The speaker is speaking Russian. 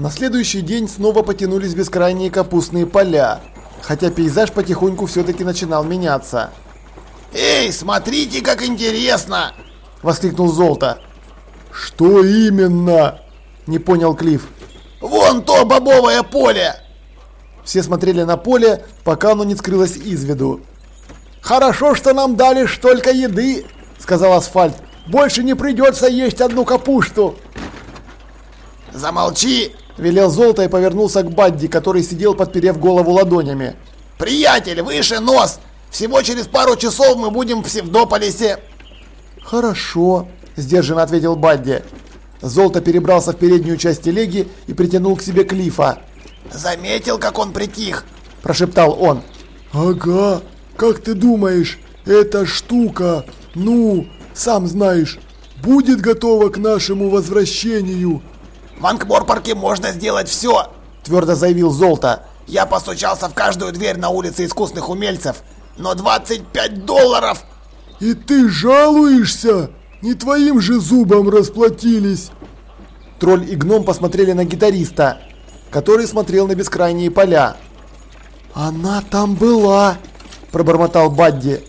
На следующий день снова потянулись бескрайние капустные поля, хотя пейзаж потихоньку все-таки начинал меняться. «Эй, смотрите, как интересно!» – воскликнул Золото. «Что именно?» – не понял Клифф. «Вон то бобовое поле!» Все смотрели на поле, пока оно не скрылось из виду. «Хорошо, что нам дали столько еды!» – сказал Асфальт. «Больше не придется есть одну капусту!» «Замолчи!» – велел Золото и повернулся к Бадди, который сидел, подперев голову ладонями. «Приятель, выше нос! Всего через пару часов мы будем в Севдополисе!» «Хорошо», – сдержанно ответил Бадди. Золото перебрался в переднюю часть телеги и притянул к себе Клифа. «Заметил, как он притих?» – прошептал он. «Ага, как ты думаешь, эта штука, ну, сам знаешь, будет готова к нашему возвращению?» «В Анкморпорке можно сделать все!» – твердо заявил Золото. «Я постучался в каждую дверь на улице искусных умельцев, но 25 долларов!» «И ты жалуешься? Не твоим же зубом расплатились!» Тролль и гном посмотрели на гитариста, который смотрел на бескрайние поля. «Она там была!» – пробормотал Бадди.